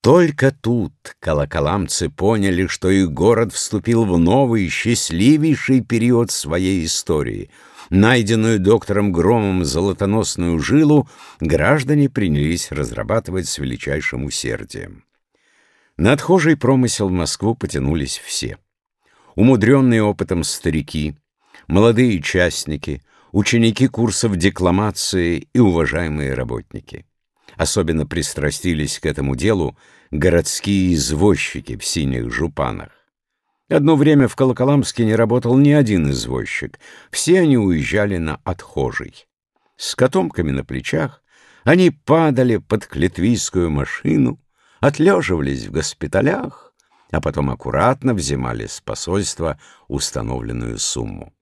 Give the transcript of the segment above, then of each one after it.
Только тут колоколамцы поняли, что их город вступил в новый, счастливейший период своей истории. Найденную доктором Громом золотоносную жилу граждане принялись разрабатывать с величайшим усердием. На отхожий промысел в Москву потянулись все. Умудренные опытом старики, молодые частники, ученики курсов декламации и уважаемые работники. Особенно пристрастились к этому делу городские извозчики в синих жупанах. Одно время в Колоколамске не работал ни один извозчик, все они уезжали на отхожий. С котомками на плечах они падали под клетвийскую машину, отлеживались в госпиталях, а потом аккуратно взимали с посольства установленную сумму.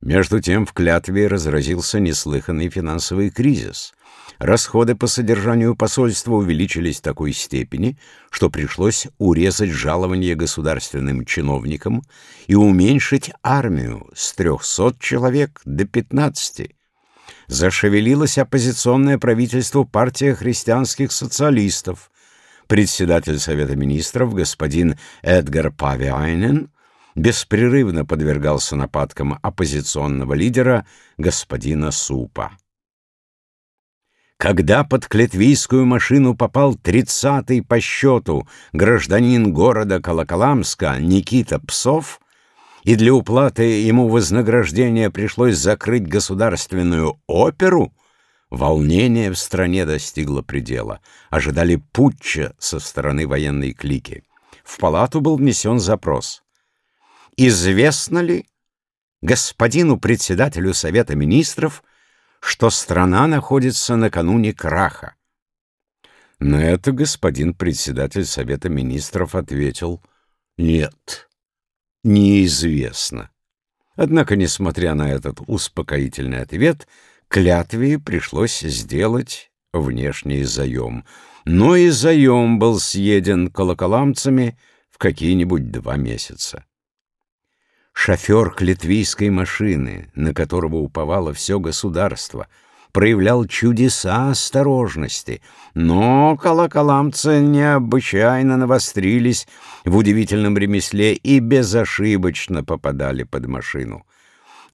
Между тем в клятве разразился неслыханный финансовый кризис. Расходы по содержанию посольства увеличились в такой степени, что пришлось урезать жалование государственным чиновникам и уменьшить армию с 300 человек до 15. Зашевелилось оппозиционное правительство партия христианских социалистов. Председатель Совета министров господин Эдгар Павиайнен беспрерывно подвергался нападкам оппозиционного лидера господина Супа. Когда под клетвийскую машину попал тридцатый по счету гражданин города Колоколамска Никита Псов, и для уплаты ему вознаграждения пришлось закрыть государственную оперу, волнение в стране достигло предела. Ожидали путча со стороны военной клики. В палату был внесен запрос. Известно ли господину председателю Совета Министров, что страна находится накануне краха. На это господин председатель Совета Министров ответил «Нет, неизвестно». Однако, несмотря на этот успокоительный ответ, клятве пришлось сделать внешний заем. Но и заем был съеден колоколамцами в какие-нибудь два месяца. Шофер клетвийской машины, на которого уповало все государство, проявлял чудеса осторожности, но колоколамцы необычайно навострились в удивительном ремесле и безошибочно попадали под машину.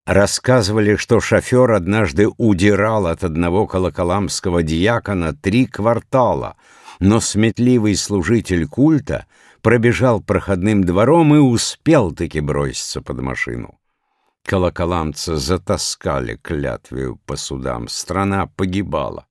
Рассказывали, что шофер однажды удирал от одного колоколамского диакона три квартала, но сметливый служитель культа — пробежал проходным двором и успел-таки броситься под машину. Колоколамцы затаскали клятвию по судам, страна погибала.